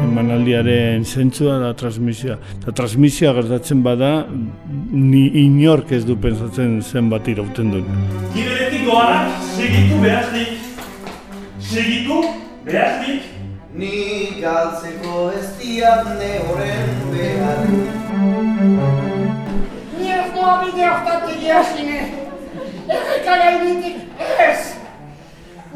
Emanaldiaren zentzua da transmisioa. Eta transmisioa gertatzen bada, ni inork ez du pensatzen zenbat irauten duen. Giberetik doanak, segitu behaznik. Segitu behaznik. Ni galtzeko ez diat ne horren behar Ni ez doa bide hortatik jasine. Errekara initik ez.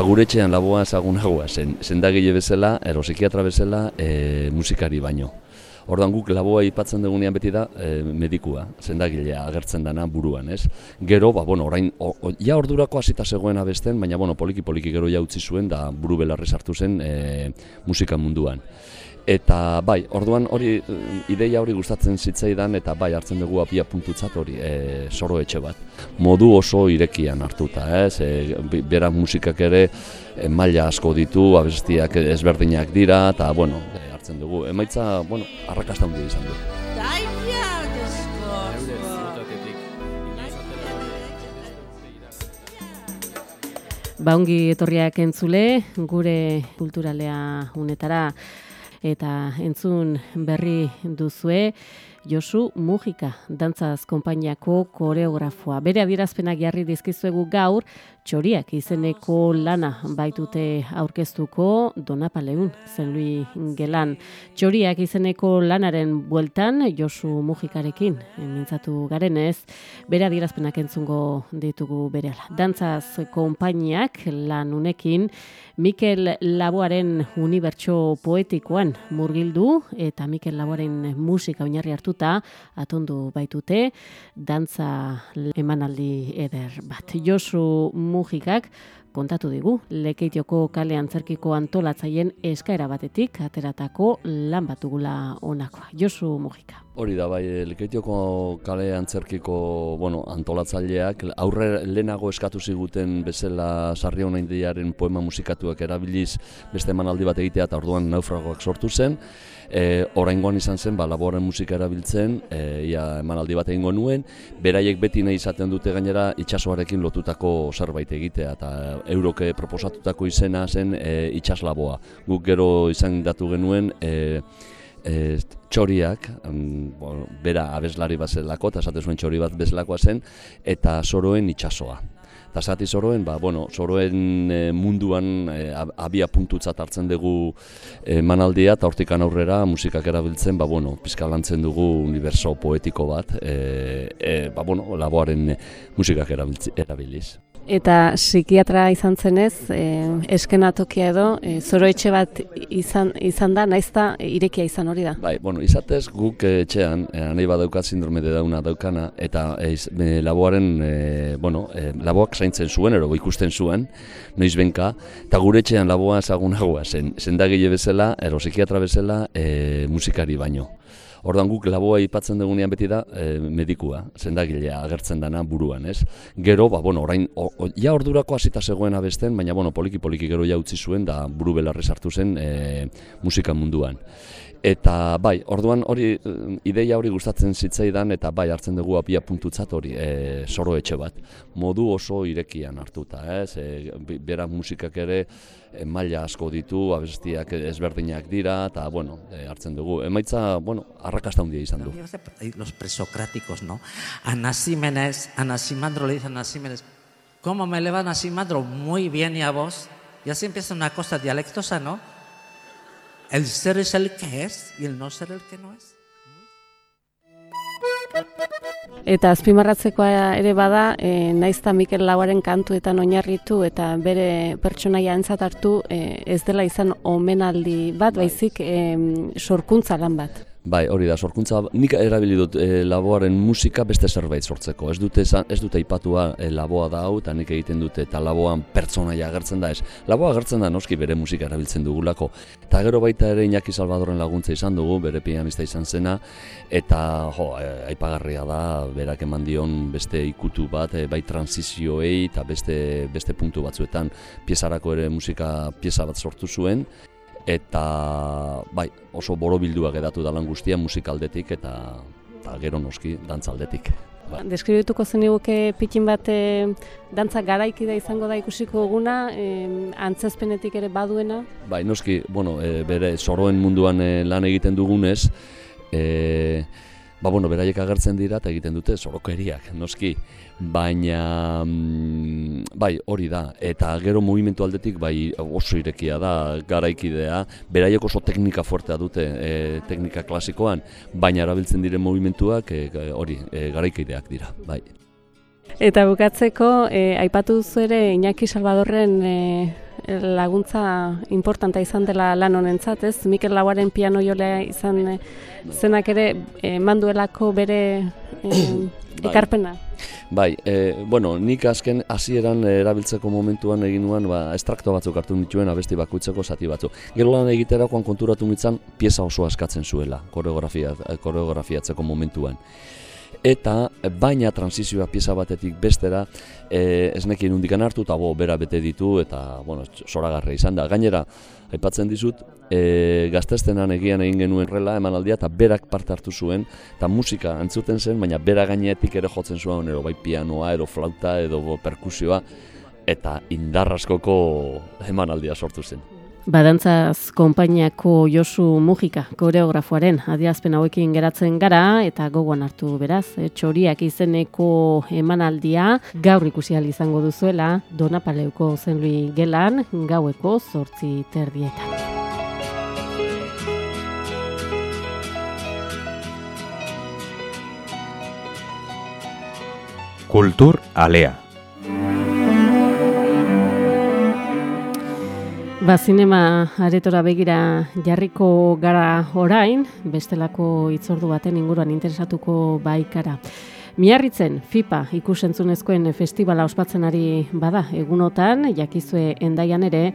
gure etxean laboa ezagunagoa zen, sendagile bezala, ero psikiatra bezala, e, musikari baino. Ordan guk laboa aipatzen dugunean beti da e, medikua, sendagilea agertzen dana buruan, ez? Gero, ba, bueno, orain, o, o, ja ordurako hasita zegoen abesten, baina, bueno, poliki-poliki gero ja utzi zuen, da buru belarri sartu zen e, musika munduan. Eta bai, orduan hori ideia hori gustatzen zitzaidan eta bai hartzen dugu apia puntutzat hori e, soro etxe bat. Modu oso irekian hartuta, ez? E, bera musikak ere e, maila asko ditu, abestiak ezberdinak dira eta bueno, e, hartzen dugu. Emaitza, bueno, arrakasta handia izan du. Baungi etorriak entzule, gure kulturalea unetara eta entzun berri duzue Josu Mujika, dantzaz konpainiako koreografoa. Bere adierazpenak jarri dizkizuegu gaur, txoriak izeneko lana baitute aurkeztuko Donapaleun, zenlui gelan. Txoriak izeneko lanaren bueltan Josu Mujikarekin mintzatu garenez, bere adierazpenak entzungo ditugu berehala. Dantzaz konpainiak lan unekin Mikel Laboaren unibertso poetikoan murgildu eta Mikel Laboaren musika oinarri hartuta atondu baitute dantza emanaldi eder bat. Josu Mujikak kontatu digu Lekeitioko kale antzerkiko antolatzaien eskaera batetik ateratako lan batugula honakoa. Josu Mujika. Hori da, bai, Lekeitioko kale antzerkiko bueno, antolatzaileak aurre lehenago eskatu ziguten bezala sarri honaindiaren poema musikatuak erabiliz beste emanaldi bat egitea eta orduan naufragoak sortu zen. E, oraingoan izan zen, ba, laboren musika erabiltzen, e, ia emanaldi bat egingo nuen, beraiek beti nahi izaten dute gainera itsasoarekin lotutako zerbait egitea, eta euroke proposatutako izena zen e, itsaslaboa. Guk gero izan datu genuen, e, e, txoriak, bueno, bera abeslari bat zelako, eta esate zuen txori bat bezalakoa zen, eta soroen itsasoa. Eta zati soroen, ba, bueno, soroen e, munduan e, ab- abia puntutzat hartzen dugu e, manaldia, eta hortikan aurrera musikak erabiltzen, ba, bueno, pizka lantzen dugu universo poetiko bat, e, e, ba, bueno, laboaren musikak erabiltzi- erabiliz. Eta psikiatra izan zenez, e, eskenatokia edo, e, zoroetxe bat izan, izan da, naizta irekia izan hori da. Bai, bueno, izatez guk eh, etxean, eh, nahi badaukat sindrome de dauna daukana, eta eh, laboaren, eh, bueno, eh, laboak zaintzen zuen, ero ikusten zuen, noiz benka, eta gure etxean laboa ezagunagoa zen, sendagile bezala, ero psikiatra bezala, eh, musikari baino. Ordan guk laboa aipatzen dugunean beti da e, medikua, sendagilea agertzen dana buruan, ez? Gero, ba, bueno, orain, o, o, ja ordurako hasita zegoen abesten, baina, bueno, poliki-poliki gero ja utzi zuen, da buru belarri sartu zen e, musika munduan. Eta bai, orduan hori eh, ideia hori gustatzen zitzaidan eta bai hartzen dugu apia puntutzat hori e, soro etxe bat. Modu oso irekian hartuta, ez? E, bera musikak ere e, maila asko ditu, abestiak ezberdinak dira eta bueno, e, hartzen dugu. Emaitza, bueno, arrakasta handia izan du. Los presocráticos, ¿no? Anaxímenes, Anaximandro le dice a Anaxímenes, ¿cómo me eleva Anaximandro? Muy bien, ¿y a vos? Y así empieza una cosa dialectosa, ¿no? El ser es el que es y el no ser el que no es. Eta azpimarratzekoa ere bada, e, naizta Mikel Lauaren kantuetan oinarritu eta bere pertsonaia entzat hartu e, ez dela izan omenaldi bat, baizik e, sorkuntza lan bat. Bai, hori da, sorkuntza, nik erabili dut e, laboaren musika beste zerbait sortzeko. Ez dute, esan- ez dute aipatua e, laboa da hau, eta nik egiten dute, eta laboan pertsonaia agertzen da ez. Laboa agertzen da noski bere musika erabiltzen dugulako. Eta gero baita ere Iñaki Salvadorren laguntza izan dugu, bere pianista izan zena, eta jo, e, aipagarria da, berak eman dion beste ikutu bat, e, bai transizioei eta beste, beste puntu batzuetan piezarako ere musika pieza bat sortu zuen, eta bai, oso borobildua geratu da lan guztia musikaldetik eta, eta gero noski dantzaldetik. Ba. Deskribituko zeniguke pikin bat e, dantza garaikida izango da ikusiko duguna, e, antzezpenetik ere baduena. Bai, noski, bueno, e, bere soroen munduan e, lan egiten dugunez, e, ba, bueno, beraiek agertzen dira eta egiten dute sorokeriak, noski. Baina, mm, bai, hori da. Eta gero mugimendu aldetik, bai, oso irekia da, garaikidea. Beraiek oso teknika fuertea dute, e, teknika klasikoan, baina erabiltzen diren mugimenduak e, hori, e, garaikideak dira, bai. Eta bukatzeko, e, aipatu duzu ere Iñaki Salvadorren e, laguntza importanta izan dela lan honentzat, ez? Mikel Lauaren piano jolea izan e, zenak ere eman duelako bere e, ekarpena. Bai, e, bueno, nik azken hasieran erabiltzeko momentuan egin nuen ba, estrakto batzuk hartu nituen abesti bakoitzeko zati batzuk. Gero lan egiterakoan konturatu nintzen pieza oso askatzen zuela koreografia, koreografiatzeko momentuan. Eta baina transizioa pieza batetik bestera e, ez nekien hundikan hartu eta bo, bera bete ditu eta bueno, zoragarri izan da. Gainera, aipatzen dizut, e, gaztestenan egian egin genuen rela emanaldia eta berak parte hartu zuen eta musika entzuten zen, baina bera gainetik ere jotzen zuen, ero bai pianoa, ero flauta, edo perkusioa eta indarraskoko emanaldia sortu zen. Badantzaz konpainiako Josu Mujika koreografoaren adiazpen hauekin geratzen gara eta gogoan hartu beraz, e, txoriak izeneko emanaldia gaur ikusi izango duzuela Donapaleuko zenlui gelan gaueko zortzi terdietan. Kultur Alea. Ba, zinema aretora begira jarriko gara orain, bestelako itzordu baten inguruan interesatuko baikara. Miarritzen, FIPA ikusentzunezkoen festivala ospatzen ari bada egunotan, jakizue endaian ere,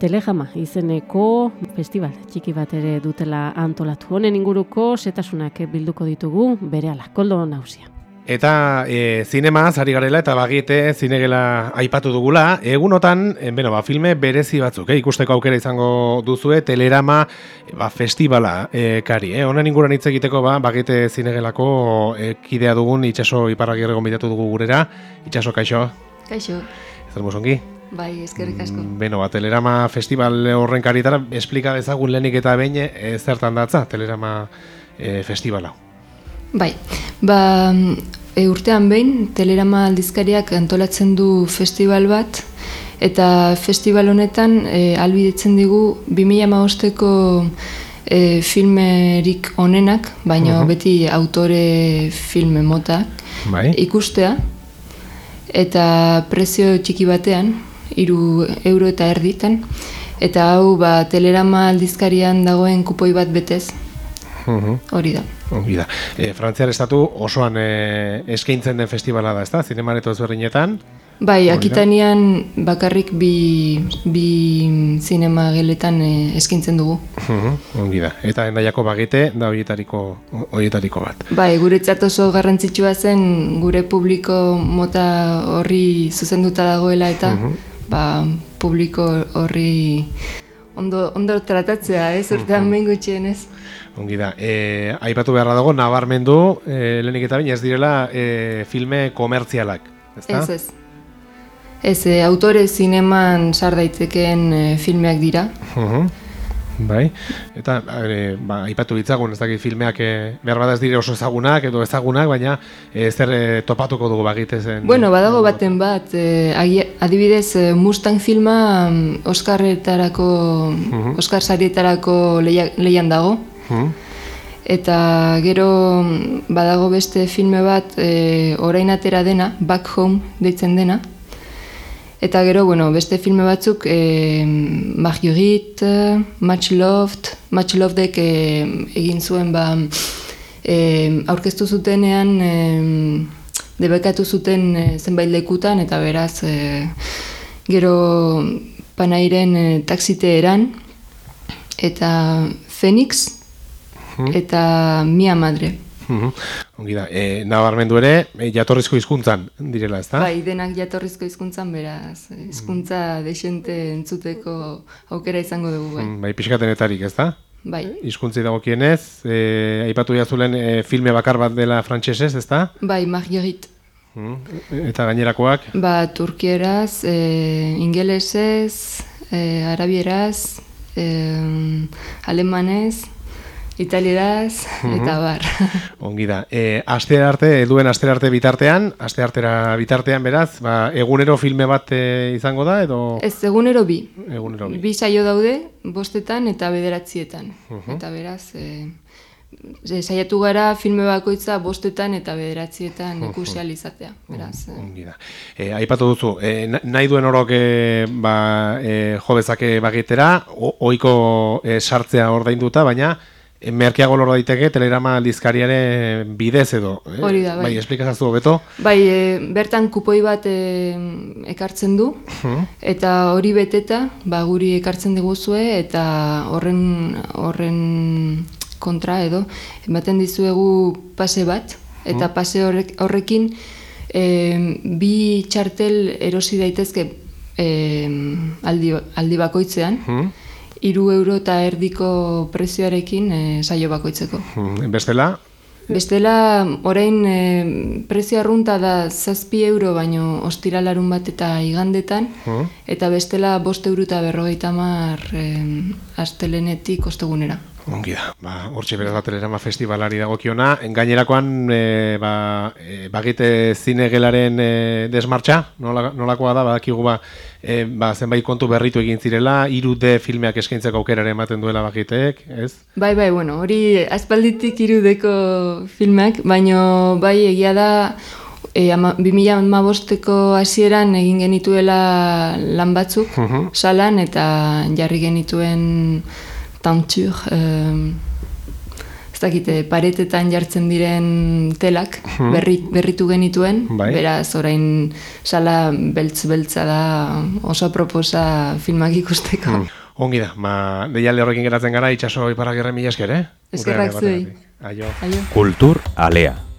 Telejama izeneko festival txiki bat ere dutela antolatu. Honen inguruko setasunak bilduko ditugu berehala. Koldo nausia. Eta e, zinema ari garela eta bagiete zinegela aipatu dugula. Egunotan, e, beno, ba, filme berezi batzuk, eh, ikusteko aukera izango duzue, telerama ba, festivala e, kari. Eh. Honen inguruan hitz egiteko, ba, bagiete zinegelako e, kidea dugun, itxaso iparragi erregon bidatu dugu gurera. Itxaso, kaixo? Kaixo, Zer musongi? bai, eskerrik asko. Beno, ba, telerama festival horren karitara, esplika dezagun lehenik eta behin e, zertan datza, telerama e, festivala. Bai, ba, e, urtean behin, Telerama aldizkariak antolatzen du festival bat, eta festival honetan e, albidetzen digu 2008ko e, filmerik onenak, baina Mhm. beti autore filme motak, Bai. ikustea, eta prezio txiki batean, hiru euro eta erditan, eta hau ba, Telerama aldizkarian dagoen kupoi bat betez, Mhm. hori da. Ongi da. E, Frantziar estatu osoan e, eskaintzen den festivala da, ezta? Zinemareto ezberdinetan. Bai, Hori akitanian bakarrik bi, bi zinema geletan eh, eskintzen dugu. Mhm, Ongi da. Eta endaiako bagite da horietariko horietariko bat. Bai, guretzat oso garrantzitsua zen gure publiko mota horri zuzenduta dagoela eta Mhm. ba, publiko horri ondo, ondo tratatzea, ez, urtean Mhm. behin gutxienez. Ongi da. E, aipatu beharra dago nabarmendu e, lehenik eta baina ez direla e, filme komertzialak, ezta? Ez, ez. Ez, eh, autore zineman sar daitekeen eh, filmeak dira. Mhm. Bai. Eta e, ba, aipatu ditzagun, ez dakit filmeak e, behar bada ez dire oso ezagunak edo ezagunak, baina e, zer e, topatuko dugu bagite zen. Bueno, badago baten bat, agi- adibidez Mustang filma mm, Oscarretarako, Mhm. Oscar sarietarako leia- leian dago. Mhm. Eta gero mm, badago beste filme bat e, orain atera dena, Back Home deitzen dena. Eta gero, bueno, beste filme batzuk, e, Marguerite, Much Loved, Much Lovedek e, egin zuen ba, e, aurkeztu zutenean, e, debekatu zuten e, zenbait lekutan, eta beraz, e, gero panairen e, taksite eran, eta Phoenix, eta Mia Madre. Mhm. Ongi da, e, nabarmendu ere, e, jatorrizko hizkuntzan direla, ezta? Bai, denak jatorrizko hizkuntzan beraz, hizkuntza desente entzuteko aukera izango dugu bai. Mm, Bai, pixkatenetarik, ezta? Bai. Hizkuntzi dagokienez, e, aipatu jazulen e, filme bakar bat dela frantsesez, ezta? Bai, Marguerite. Mm, Eta gainerakoak, Ba, turkieraz, e, ingelesez, e, arabieraz, e, alemanez, italieraz, eta bar. ongi da. E, aste arte, duen aste arte bitartean, aste artera bitartean beraz, ba, egunero filme bat e, izango da, edo Ez, egunero bi. egunero bi. Bi saio daude, bostetan eta bederatzietan. Mhm. Eta beraz, e, e, saiatu gara filme bakoitza bostetan eta bederatzietan ikusi ahal izatea. Beraz, Ongi da. E, aipatu duzu, e, na- nahi duen orok e, ba, e, jo bagitera, ohiko e, sartzea ordainduta, baina merkeago lor daiteke telegrama aldizkariare bidez edo. eh? Hori da, bai. Bai, esplikazaztu hobeto. Bai, e, bertan kupoi bat e, ekartzen du, eta hori beteta, ba, guri ekartzen diguzue, eta horren, horren kontra edo, ematen dizuegu pase bat, eta pase horrek, horrekin e, bi txartel erosi daitezke e, aldi, aldi bakoitzean, hiru euro eta erdiko prezioarekin e, saio bakoitzeko. Mm, Bestela, Bestela, orain e, prezio arrunta da zazpi euro baino ostiralarun bat eta igandetan, eta bestela bost euro eta berrogeita mar e, astelenetik ostegunera. Ongi da. Ba, hortxe beraz da telegrama festivalari dagokiona. Gainerakoan, e, ba, e, bagite zinegelaren e, desmartxa, nola, nolakoa da, badakigu ba, e, ba, zenbait kontu berritu egin zirela, 3D filmeak eskaintzeko aukerare ematen duela bagiteek, ez? Bai, bai, bueno, hori aspalditik irudeko filmak, baino bai egia da e, ama, 2015ko hasieran egin genituela lan batzuk salan eta jarri genituen tantur, e, ez dakite, paretetan jartzen diren telak berri, berritu genituen, Bai. beraz orain sala beltz-beltza da oso proposa filmak ikusteko. Ongi da, ba, deialde horrekin geratzen gara, itxaso iparragirre mila esker, eh? Eskerrak zuei. Aio. Aio. Kultur alea.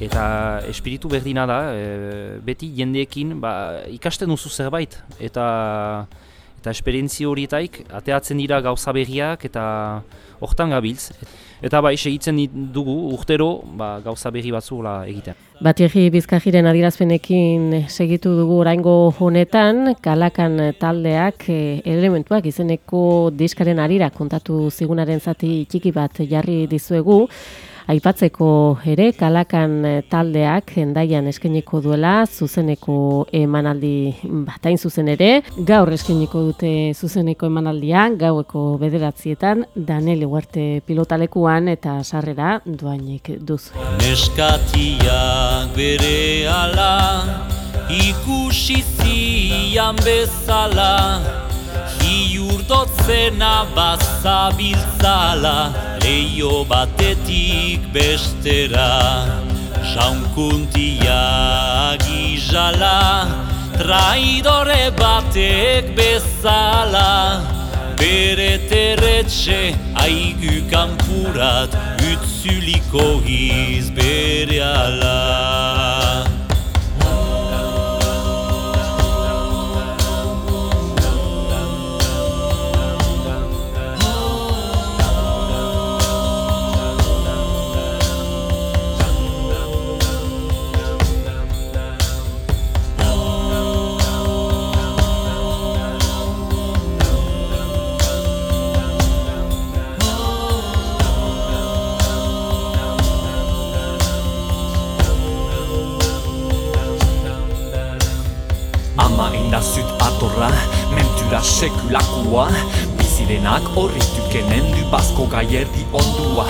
Eta espiritu berdina da, e, beti jendeekin ba, ikasten duzu zerbait. Eta, eta esperientzia horietaik, ateatzen dira gauza berriak eta hortan gabiltz. Eta bai, segitzen dugu urtero ba, gauza berri batzula egiten. Batiegi Bizkajiren adirazpenekin segitu dugu oraingo honetan, kalakan taldeak eh, elementuak izeneko diskaren arira kontatu zigunaren zati txiki bat jarri dizuegu, aipatzeko ere kalakan eh, taldeak endaian eskainiko duela zuzeneko emanaldi batain zuzen ere, gaur eskainiko dute zuzeneko emanaldia, gaueko bederatzietan, Danele Huarte pilotalekuan eta sarrera duainik duzu. Neskatiak bere ala ikusi zian bezala Hiurdotzena bazabiltzala leio batetik bestera. Jaunkuntia gizala traidore batek bezala. Bere terretxe aigu kanpurat Utzuliko giz bere ala mentura sekulakoa Bizirenak horrituk du bazko gaierdi ondua.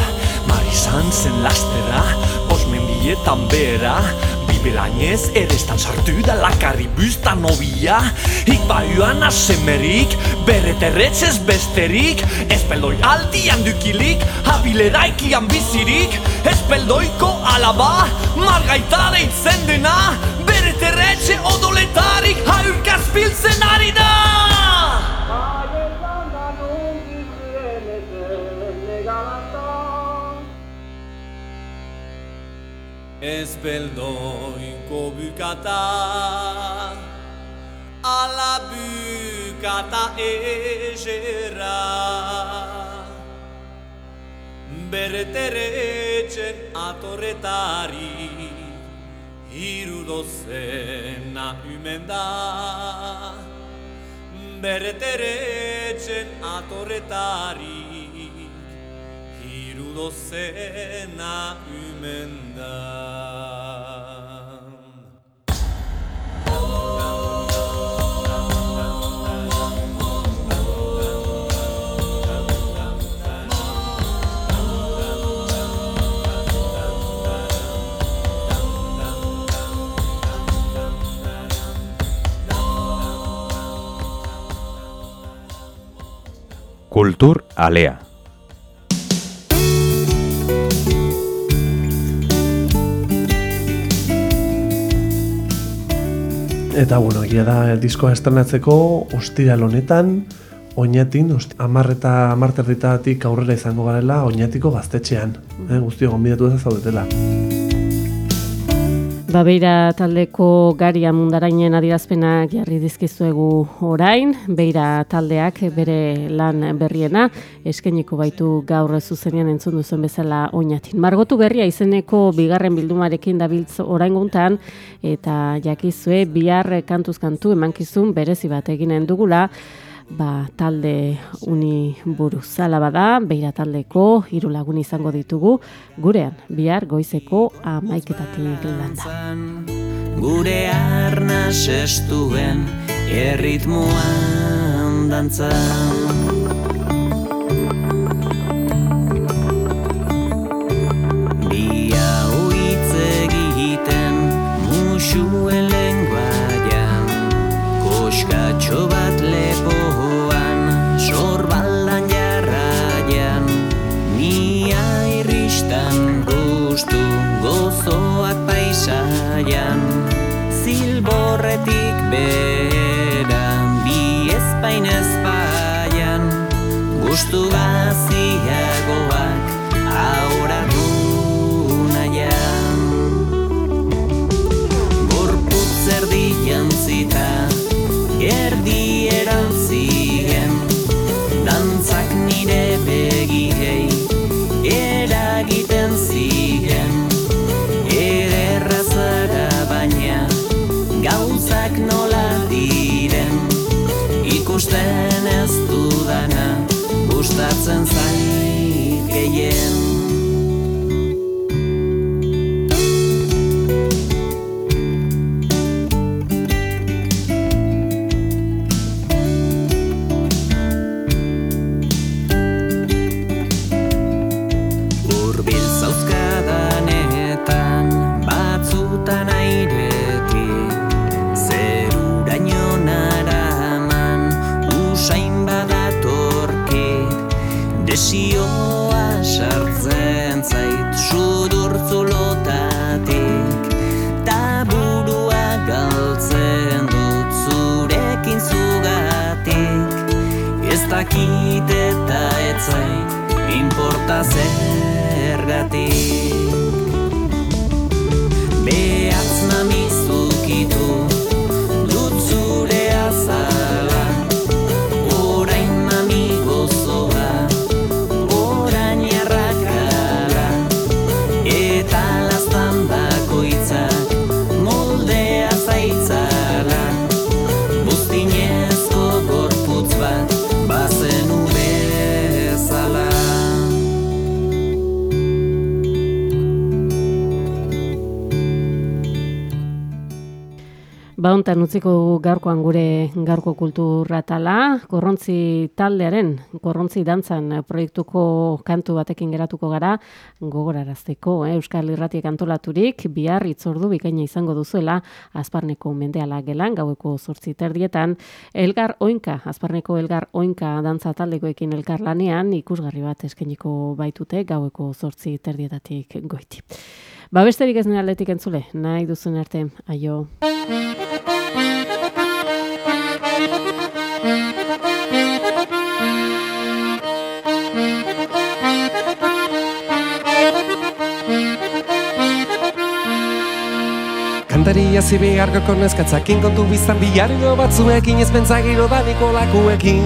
Marizan zen lastera, osmen bietan bera Bibelainez erestan sartu da lakarri buzta nobia. Ik baiuan asemerik, bere terretzez besterik. Espeldoi aldian dukilik, habileraikian bizirik. Espeldoiko alaba, margaita deitzen dena. Bere terretxe odoletarik, haurkaz biltzen ari da Espeldoiko bukata Ala bukata ezera Bere teretxen atorretari Hiru dozena umen da. Bere teretxen atorretari Hiru dozena umen da Kultur Alea. Eta, bueno, egia da diskoa estrenatzeko ostiral honetan, oinatin, amar eta amarterditatik aurrera izango garela, oinatiko gaztetxean. Eh, guztio, gonbidatu ez zaudetela. Babeira taldeko garia mundarainen adirazpenak jarri dizkizuegu orain, beira taldeak bere lan berriena, eskeniko baitu gaur zuzenean entzun duzuen bezala oinatin. Margotu berria izeneko bigarren bildumarekin dabiltz orain guntan, eta jakizue bihar kantuz kantu emankizun berezi bat eginen dugula, ba, talde uni buruz. Zala bada, beira taldeko hiru lagun izango ditugu, gurean, bihar goizeko amaiketatik landa. Gure arna sestuen erritmoan dantzan. Dakit eta ez zait importa zergatik Ba hontan utziko dugu gaurkoan gure gaurko kulturratala, korrontzi taldearen, korrontzi dantzan proiektuko kantu batekin geratuko gara, gogorarazteko, eh? Euskal Irratiek antolaturik, bihar itzordu bikaina izango duzuela, azparneko mendeala gelan, gaueko zortzi terdietan, elgar oinka, azparneko elgar oinka dantza taldekoekin elkar lanean, ikusgarri bat eskeniko baitute, gaueko zortzi terdietatik goiti. Ba besterik ez nire atletik entzule, nahi duzun arte, aio. Kantaria zibi gargoko neskatzakin kontu biztan bilargo batzuekin ez pentsagiro da nikolakuekin.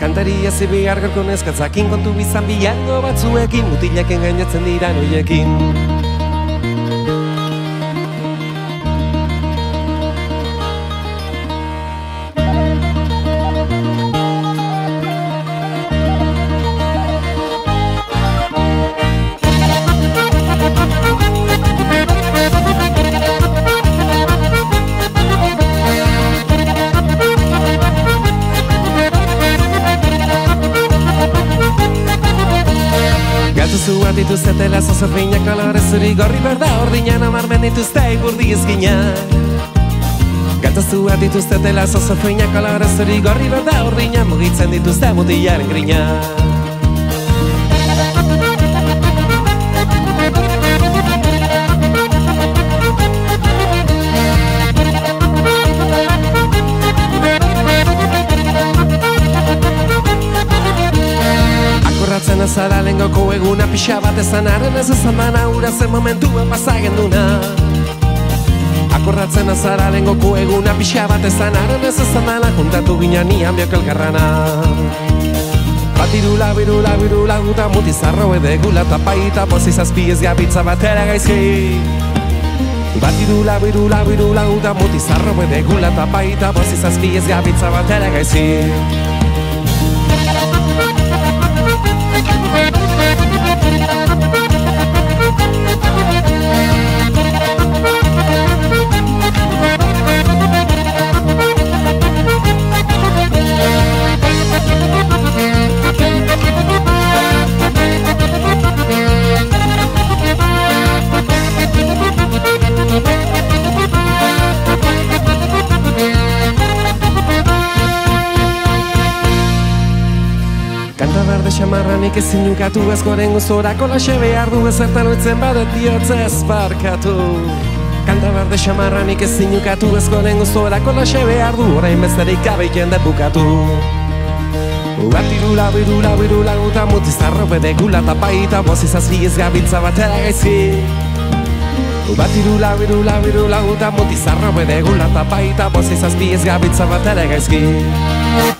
Kantaria zibi gargoko neskatzakin kontu biztan bilargo batzuekin mutileken gainatzen dira noiekin Gatuzu bat dituztetela zozorfinak kolore zuri gorri berda Ordinan amarmen dituzte igurdi izkina Gatuzu bat dituztetela zozorfinak kolore zuri gorri berda Ordinan mugitzen dituzte mutilaren grina Azara lengoko eguna pixa bat ezan Haren ez ezan mana ura zen momentua pasagen duna Akorratzen azara lengoko eguna pixa bat ezan Haren ez ezan mana juntatu gina nian biok elkarrana. Batirula, birula, birula, guta mutizarro edegula Tapaita pozi zazpiez gabitza batera gaizki. Batirula, birula, birula, guta mutizarro edegula Tapaita pozi zazpiez gabitza batera gaizki Kanta berde xamarranik ezin ukatu ez goren guzorako laxe behar du ezertan oitzen badet bihotz ez barkatu. Kanta berde xamarranik ezin ukatu ez goren guzorako laxe behar du orain besterik gabe jende bukatu. Batirula, birula, birula, guta mutizarro bede gula tapaita bozi zazpiez gabiltza batera gaizki. Batirula, birula, birula, guta mutizarro bede gula tapaita bozi zazpiez gabiltza batera gaizki